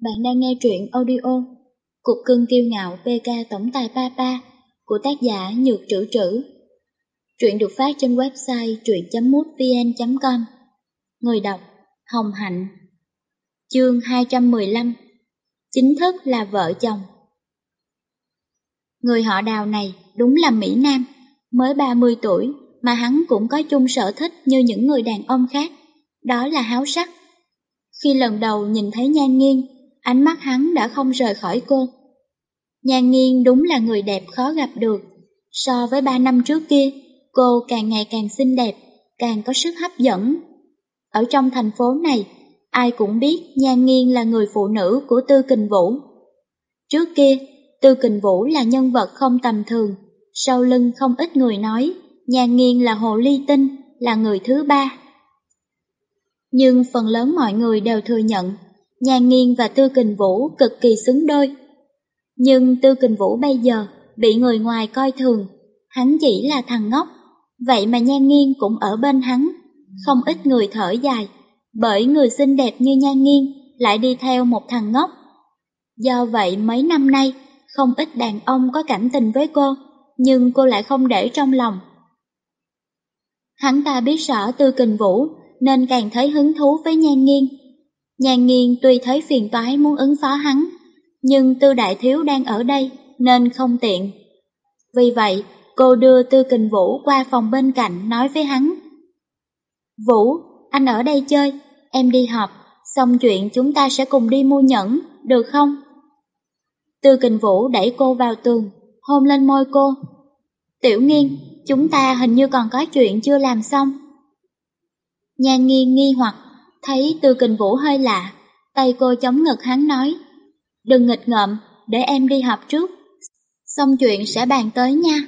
Bạn đang nghe truyện audio Cục cưng kiêu ngạo PK Tổng tài Papa của tác giả Nhược Trữ Trữ. Truyện được phát trên website truyện.mútvn.com Người đọc Hồng Hạnh Chương 215 Chính thức là vợ chồng Người họ đào này đúng là Mỹ Nam, mới 30 tuổi mà hắn cũng có chung sở thích như những người đàn ông khác, đó là háo sắc. Khi lần đầu nhìn thấy Nhan Nghiên, ánh mắt hắn đã không rời khỏi cô. Nhan Nghiên đúng là người đẹp khó gặp được. So với ba năm trước kia, cô càng ngày càng xinh đẹp, càng có sức hấp dẫn. Ở trong thành phố này, ai cũng biết Nhan Nghiên là người phụ nữ của Tư Kình Vũ. Trước kia, Tư Kình Vũ là nhân vật không tầm thường, sau lưng không ít người nói Nhan Nghiên là hồ ly tinh, là người thứ ba. Nhưng phần lớn mọi người đều thừa nhận Nhan Nghiên và Tư Kình Vũ cực kỳ xứng đôi. Nhưng Tư Kình Vũ bây giờ bị người ngoài coi thường, hắn chỉ là thằng ngốc, vậy mà Nhan Nghiên cũng ở bên hắn, không ít người thở dài, bởi người xinh đẹp như Nhan Nghiên lại đi theo một thằng ngốc. Do vậy mấy năm nay, không ít đàn ông có cảm tình với cô, nhưng cô lại không để trong lòng. Hắn ta biết rõ Tư Kình Vũ nên càng thấy hứng thú với Nhan Nghiên. Nhan Nghiên tuy thấy phiền toái muốn ứng phó hắn, nhưng Tư Đại Thiếu đang ở đây nên không tiện. Vì vậy, cô đưa Tư Kình Vũ qua phòng bên cạnh nói với hắn. Vũ, anh ở đây chơi, em đi học, xong chuyện chúng ta sẽ cùng đi mua nhẫn, được không? Tư Kình Vũ đẩy cô vào tường, hôn lên môi cô. Tiểu Nghiên, chúng ta hình như còn có chuyện chưa làm xong. Nhan Nghiên nghi hoặc, thấy Tư Kình Vũ hơi lạ, tay cô chống ngực hắn nói. Đừng nghịch ngợm, để em đi học trước. Xong chuyện sẽ bàn tới nha.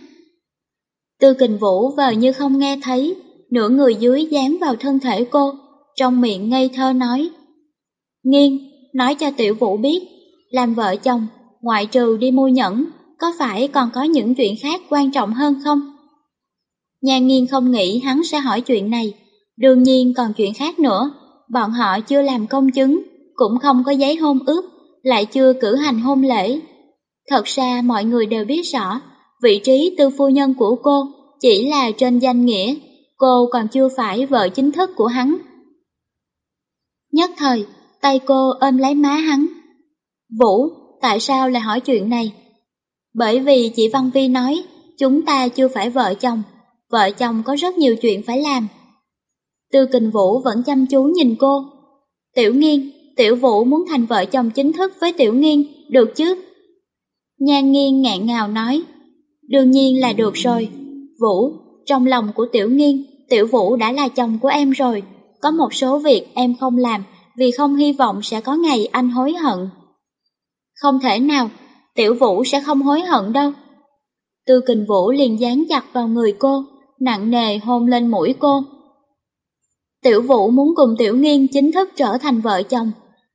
Tư Kình Vũ vờ như không nghe thấy, nửa người dưới dán vào thân thể cô, trong miệng ngây thơ nói. Nghiên, nói cho Tiểu Vũ biết, làm vợ chồng, ngoại trừ đi mua nhẫn, có phải còn có những chuyện khác quan trọng hơn không? Nhà nghiên không nghĩ hắn sẽ hỏi chuyện này, đương nhiên còn chuyện khác nữa, bọn họ chưa làm công chứng, cũng không có giấy hôn ước, lại chưa cử hành hôn lễ. Thật ra mọi người đều biết rõ, vị trí tư phu nhân của cô chỉ là trên danh nghĩa, cô còn chưa phải vợ chính thức của hắn. Nhất thời, tay cô ôm lấy má hắn. Vũ, tại sao lại hỏi chuyện này? Bởi vì chị Văn Vi nói, chúng ta chưa phải vợ chồng, vợ chồng có rất nhiều chuyện phải làm. Tư kình vũ vẫn chăm chú nhìn cô. Tiểu nghiên, tiểu vũ muốn thành vợ chồng chính thức với tiểu nghiên, được chứ? Nhan nghiên ngạn ngào nói, đương nhiên là được rồi. Vũ, trong lòng của tiểu nghiên, tiểu vũ đã là chồng của em rồi. Có một số việc em không làm vì không hy vọng sẽ có ngày anh hối hận. Không thể nào, tiểu vũ sẽ không hối hận đâu. Tư kình vũ liền dán chặt vào người cô, nặng nề hôn lên mũi cô. Tiểu Vũ muốn cùng Tiểu Nghiên chính thức trở thành vợ chồng,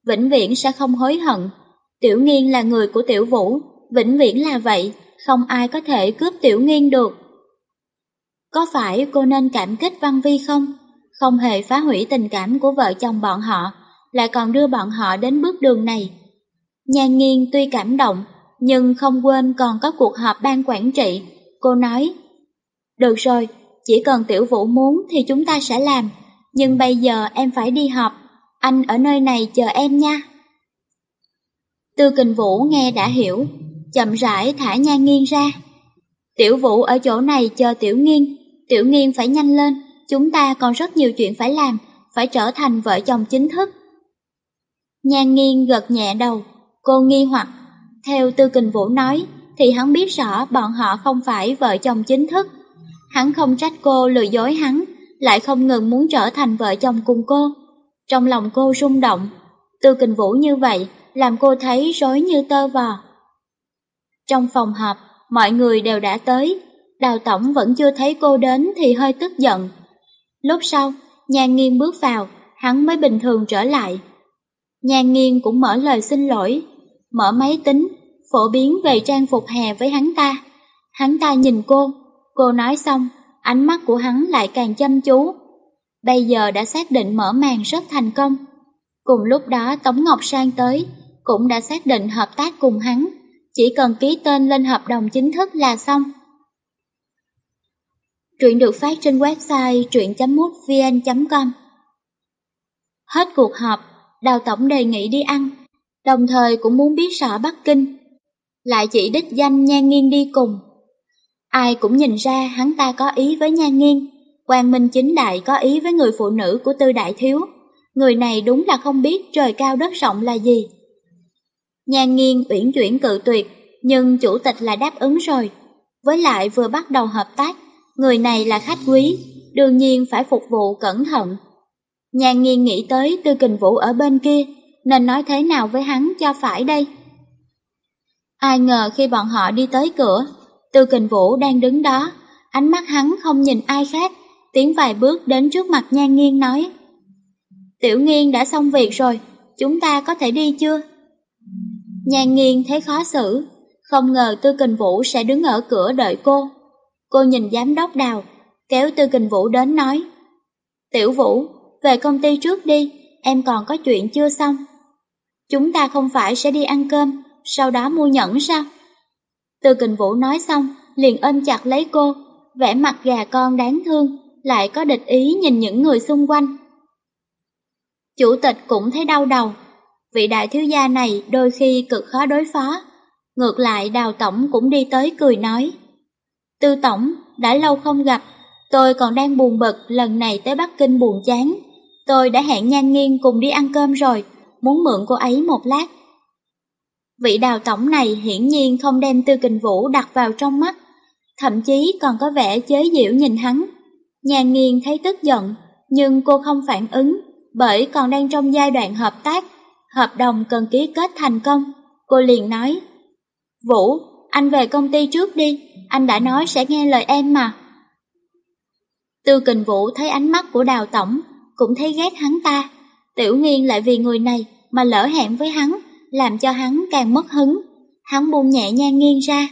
vĩnh viễn sẽ không hối hận. Tiểu Nghiên là người của Tiểu Vũ, vĩnh viễn là vậy, không ai có thể cướp Tiểu Nghiên được. Có phải cô nên cảm kích Văn Vi không? Không hề phá hủy tình cảm của vợ chồng bọn họ, lại còn đưa bọn họ đến bước đường này. Nhan Nghiên tuy cảm động, nhưng không quên còn có cuộc họp ban quản trị. Cô nói, được rồi, chỉ cần tiểu vũ muốn thì chúng ta sẽ làm, nhưng bây giờ em phải đi học, anh ở nơi này chờ em nha. Tư kình vũ nghe đã hiểu, chậm rãi thả nhan nghiêng ra. Tiểu vũ ở chỗ này chờ tiểu nghiên, tiểu nghiên phải nhanh lên, chúng ta còn rất nhiều chuyện phải làm, phải trở thành vợ chồng chính thức. Nhan nghiêng gật nhẹ đầu, cô nghi hoặc, theo tư kình vũ nói, thì hắn biết rõ bọn họ không phải vợ chồng chính thức, Hắn không trách cô lừa dối hắn, lại không ngừng muốn trở thành vợ chồng cùng cô. Trong lòng cô rung động, tư kình vũ như vậy làm cô thấy rối như tơ vò. Trong phòng họp, mọi người đều đã tới, đào tổng vẫn chưa thấy cô đến thì hơi tức giận. Lúc sau, nhan nghiên bước vào, hắn mới bình thường trở lại. Nhan nghiên cũng mở lời xin lỗi, mở máy tính, phổ biến về trang phục hè với hắn ta. Hắn ta nhìn cô, Cô nói xong, ánh mắt của hắn lại càng chăm chú. Bây giờ đã xác định mở màn rất thành công. Cùng lúc đó Tống Ngọc Sang tới, cũng đã xác định hợp tác cùng hắn, chỉ cần ký tên lên hợp đồng chính thức là xong. Truyện được phát trên website truyện.mútvn.com Hết cuộc họp, Đào Tổng đề nghị đi ăn, đồng thời cũng muốn biết rõ Bắc Kinh. Lại chỉ đích danh Nhan Nghiên đi cùng. Ai cũng nhìn ra hắn ta có ý với Nhan Nghiên, Quang Minh chính đại có ý với người phụ nữ của Tư Đại Thiếu. Người này đúng là không biết trời cao đất rộng là gì. Nhan Nghiên uyển chuyển cự tuyệt, nhưng chủ tịch là đáp ứng rồi. Với lại vừa bắt đầu hợp tác, người này là khách quý, đương nhiên phải phục vụ cẩn thận. Nhan Nghiên nghĩ tới Tư Kình Vũ ở bên kia, nên nói thế nào với hắn cho phải đây? Ai ngờ khi bọn họ đi tới cửa, Tư Kình Vũ đang đứng đó, ánh mắt hắn không nhìn ai khác, tiến vài bước đến trước mặt Nhan Nghiên nói. Tiểu Nghiên đã xong việc rồi, chúng ta có thể đi chưa? Nhan Nghiên thấy khó xử, không ngờ Tư Kình Vũ sẽ đứng ở cửa đợi cô. Cô nhìn giám đốc đào, kéo Tư Kình Vũ đến nói. Tiểu Vũ, về công ty trước đi, em còn có chuyện chưa xong. Chúng ta không phải sẽ đi ăn cơm, sau đó mua nhẫn sao? Từ Kình Vũ nói xong, liền ôm chặt lấy cô, vẻ mặt gà con đáng thương, lại có địch ý nhìn những người xung quanh. Chủ tịch cũng thấy đau đầu, vị đại thiếu gia này đôi khi cực khó đối phó. Ngược lại đào tổng cũng đi tới cười nói. Tư tổng, đã lâu không gặp, tôi còn đang buồn bực lần này tới Bắc Kinh buồn chán. Tôi đã hẹn nhan nghiên cùng đi ăn cơm rồi, muốn mượn cô ấy một lát. Vị đào tổng này hiển nhiên không đem tư kình vũ đặt vào trong mắt, thậm chí còn có vẻ chế giễu nhìn hắn. nhàn nghiên thấy tức giận, nhưng cô không phản ứng, bởi còn đang trong giai đoạn hợp tác, hợp đồng cần ký kết thành công. Cô liền nói, Vũ, anh về công ty trước đi, anh đã nói sẽ nghe lời em mà. Tư kình vũ thấy ánh mắt của đào tổng, cũng thấy ghét hắn ta. Tiểu nghiên lại vì người này mà lỡ hẹn với hắn, làm cho hắn càng mất hứng. Hắn buông nhẹ nhan nghiêng ra.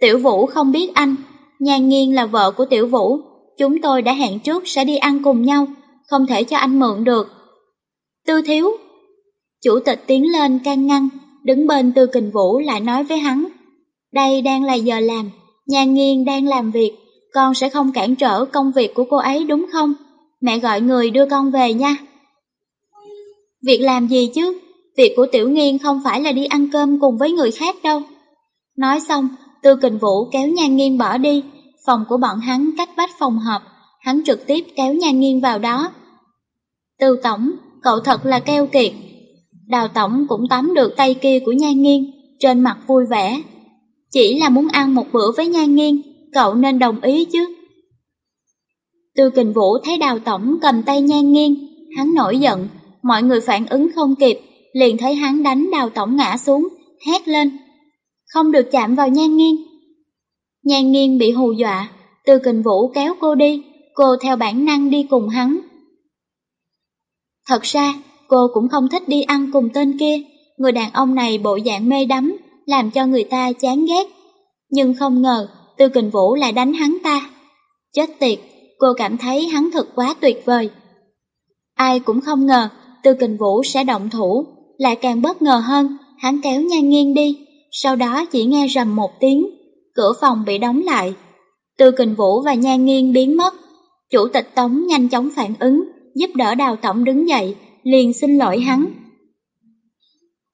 Tiểu vũ không biết anh, nhan nghiêng là vợ của tiểu vũ. Chúng tôi đã hẹn trước sẽ đi ăn cùng nhau, không thể cho anh mượn được. Tư thiếu. Chủ tịch tiến lên can ngăn, đứng bên tư kình vũ lại nói với hắn. Đây đang là giờ làm, nhan nghiêng đang làm việc, con sẽ không cản trở công việc của cô ấy đúng không? Mẹ gọi người đưa con về nha. Việc làm gì chứ? Việc của Tiểu Nghiên không phải là đi ăn cơm cùng với người khác đâu. Nói xong, Tư Kình Vũ kéo Nhan Nghiên bỏ đi, phòng của bọn hắn cách vách phòng họp, hắn trực tiếp kéo Nhan Nghiên vào đó. Tư Tổng, cậu thật là keo kiệt. Đào Tổng cũng tóm được tay kia của Nhan Nghiên, trên mặt vui vẻ. Chỉ là muốn ăn một bữa với Nhan Nghiên, cậu nên đồng ý chứ. Tư Kình Vũ thấy Đào Tổng cầm tay Nhan Nghiên, hắn nổi giận, mọi người phản ứng không kịp, liền thấy hắn đánh Đào Tổng ngã xuống, hét lên. Không được chạm vào Nhan Nghiên. Nhan Nghiên bị hù dọa, Từ Kình Vũ kéo cô đi, cô theo bản năng đi cùng hắn. Thật ra, cô cũng không thích đi ăn cùng tên kia, người đàn ông này bộ dạng mê đắm, làm cho người ta chán ghét. Nhưng không ngờ, Tư Kình Vũ lại đánh hắn ta. Chết tiệt, cô cảm thấy hắn thật quá tuyệt vời. Ai cũng không ngờ Tư Kình Vũ sẽ động thủ, lại càng bất ngờ hơn, hắn kéo nhan nghiêng đi, sau đó chỉ nghe rầm một tiếng, cửa phòng bị đóng lại. Tư Kình Vũ và nhan nghiêng biến mất, chủ tịch Tống nhanh chóng phản ứng, giúp đỡ đào tổng đứng dậy, liền xin lỗi hắn.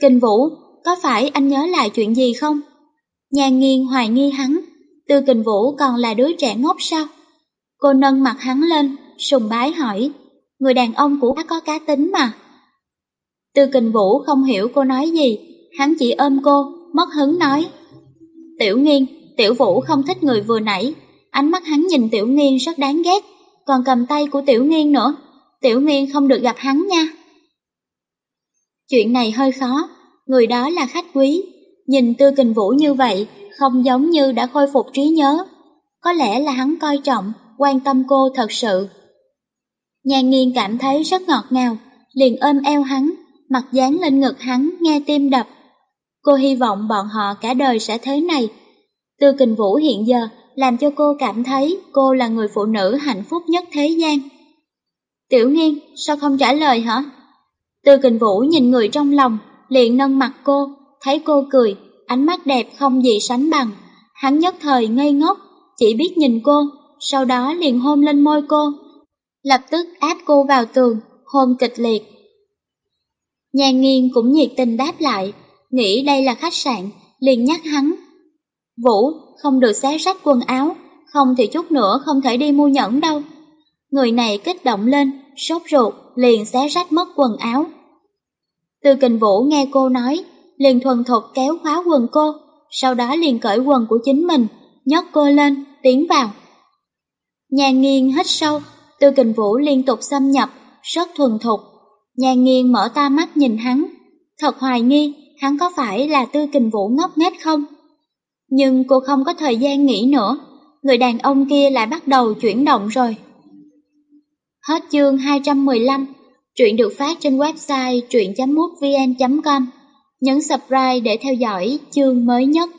Kình Vũ, có phải anh nhớ lại chuyện gì không? Nhan nghiêng hoài nghi hắn, Tư Kình Vũ còn là đứa trẻ ngốc sao? Cô nâng mặt hắn lên, sùng bái hỏi, người đàn ông của có cá tính mà. Tư kình vũ không hiểu cô nói gì, hắn chỉ ôm cô, mất hứng nói. Tiểu nghiên, tiểu vũ không thích người vừa nãy, ánh mắt hắn nhìn tiểu nghiên rất đáng ghét, còn cầm tay của tiểu nghiên nữa, tiểu nghiên không được gặp hắn nha. Chuyện này hơi khó, người đó là khách quý, nhìn tư kình vũ như vậy, không giống như đã khôi phục trí nhớ. Có lẽ là hắn coi trọng, quan tâm cô thật sự. Nhà nghiên cảm thấy rất ngọt ngào, liền ôm eo hắn, mặt dán lên ngực hắn nghe tim đập. Cô hy vọng bọn họ cả đời sẽ thế này. Tư kình vũ hiện giờ làm cho cô cảm thấy cô là người phụ nữ hạnh phúc nhất thế gian. Tiểu nghiên, sao không trả lời hả? Tư kình vũ nhìn người trong lòng, liền nâng mặt cô, thấy cô cười, ánh mắt đẹp không gì sánh bằng. Hắn nhất thời ngây ngốc, chỉ biết nhìn cô, sau đó liền hôn lên môi cô. Lập tức áp cô vào tường, hôn kịch liệt. Nhà nghiên cũng nhiệt tình đáp lại, nghĩ đây là khách sạn, liền nhắc hắn. Vũ, không được xé rách quần áo, không thì chút nữa không thể đi mua nhẫn đâu. Người này kích động lên, sốt ruột, liền xé rách mất quần áo. Từ kình vũ nghe cô nói, liền thuần thục kéo khóa quần cô, sau đó liền cởi quần của chính mình, nhấc cô lên, tiến vào. Nhàn nghiêng hít sâu, từ kình vũ liên tục xâm nhập, rất thuần thục. Nhàn nghiêng mở ta mắt nhìn hắn, thật hoài nghi hắn có phải là tư kình vũ ngốc nghếch không? Nhưng cô không có thời gian nghĩ nữa, người đàn ông kia lại bắt đầu chuyển động rồi. Hết chương 215, truyện được phát trên website truyện.mútvn.com. Nhấn subscribe để theo dõi chương mới nhất.